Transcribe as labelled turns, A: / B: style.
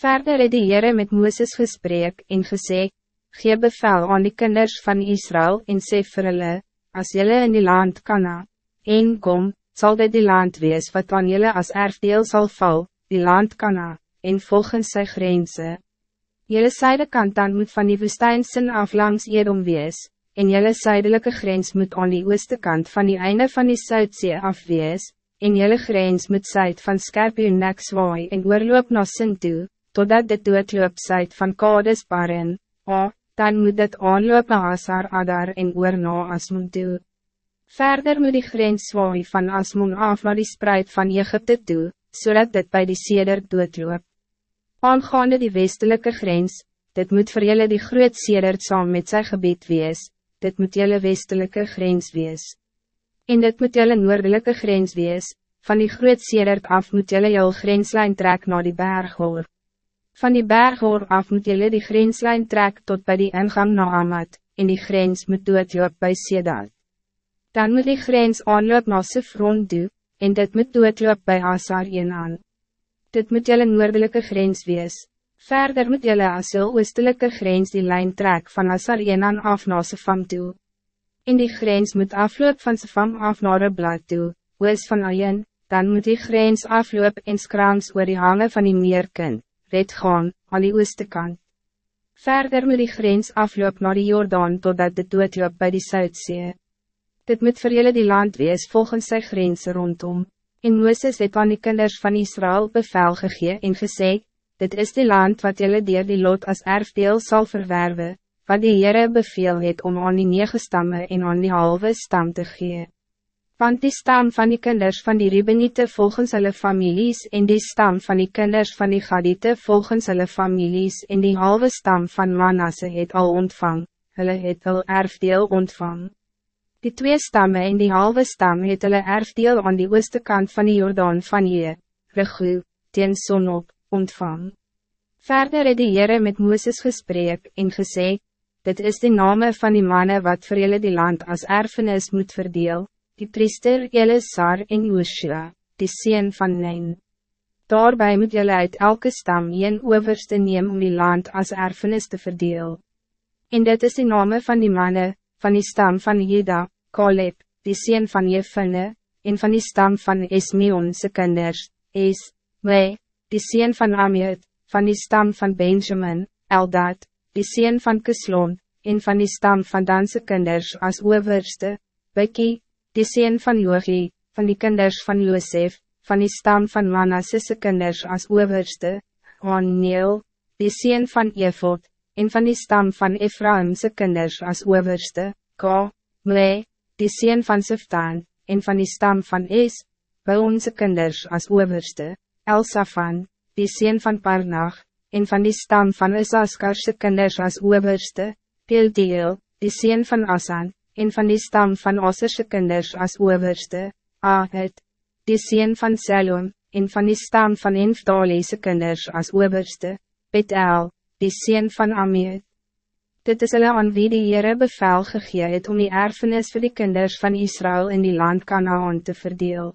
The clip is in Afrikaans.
A: Verder het die Heere met Mooses gesprek en gesê, Gee bevel aan die kinders van Israël en sê vir hulle, as jylle in die land kana, en kom, zal dit die land wees wat aan jylle as erfdeel zal val, die land kana, en volgens sy grense. Jylle syde kant dan moet van die woestijnsin af langs Edom wees, en jylle zuidelijke grens moet aan die ooste kant van die einde van die Zuidzee af wees, en jylle grens moet zuid van Skerpioen nek zwaai en oorloop na Sin toe, totdat dit doodloop zuid van Kades Barin, a, dan moet dit aanloop na Asar Adar en oor na Asmon toe. Verder moet die grens zwaai van Asmon af naar die spreid van Egypte toe, zodat dit bij die Seder doodloop. Aangaande die westelijke grens, dit moet voor jullie die groot Seder saam met zijn gebied wees, dit moet jullie westelijke grens wees. En dit moet jullie noordelijke grens wees, van die groot Seder af moet jullie jou grenslijn trek naar die berg hoor. Van die berghoor af moet jullie die grenslijn trek tot bij die ingang na Amad, en die grens moet doodloop bij Sedad. Dan moet die grens aanloop na Sifron toe, en dit moet doodloop bij Asar aan. Dit moet jullie noordelijke grens wees. Verder moet jullie as heel oostelijke grens die lijn trek van Asar aan af na Sifam toe. En die grens moet afloop van Sifam af na Reblat toe, oos van Ayen, dan moet die grens afloop en skrams oor die hangen van die meerkind red gaan, aan die ooste kant. Verder moet die grens afloop naar die Jordaan totdat dit doodloop bij die Zuidzee. Dit moet vir julle die land wees volgens sy grense rondom. En Mooses het aan die kinders van Israël bevel gegee en gesê, dit is die land wat julle dier die lot als erfdeel zal verwerven, wat die Heere beveel het om aan die nege stamme en aan die halve stam te gee want die stam van die kinders van die Ribbenite volgens hulle families en die stam van die kinders van die Gadite volgens hulle families en die halve stam van Manasse het al ontvang, hulle het al erfdeel ontvang. Die twee stammen en die halve stam het hulle erfdeel aan die ooste kant van die Jordaan van Je, Regu, teen Sonop, ontvang. Verder het die Heere met Mooses gesprek en gesê, dit is de name van die mannen wat vir julle die land als erfenis moet verdeel, die priester Elisar en Joshua, die sien van Nein. Daarbij moet jullie uit elke stam een overste neem om die land als erfenis te verdeel. En dit is de name van die mannen, van die stam van Jeda, Caleb, die sien van Jefine, en van die stam van Esmeonse kinders, Es, Me, die sien van Amiet, van die stam van Benjamin, Eldad, die sien van Kislon, en van die stam van Danse kinders als overste, Bekie, die sien van Joachie, van die kinders van Josef, van die stam van Manassese kinders als overste, Neel, die sien van Efot, en van die stam van Ephraimse kinders als overste, Ka, Mle, die sien van Siftan, en van die stam van Es, by onze kinders als overste, Elsafan, die sien van Parnach, en van die stam van Isaskarse kinders als overste, Peldeel, die sien van Asan, en van die stam van Osserse kinders als overste, Ahit, die sien van Selom, en van die stam van Enfdalese kinders als overste, Betel, die sien van Amiet. Dit is hulle aan wie die Heere bevel gegee het om die erfenis voor die kinders van Israël in die land Kanaan te verdeel.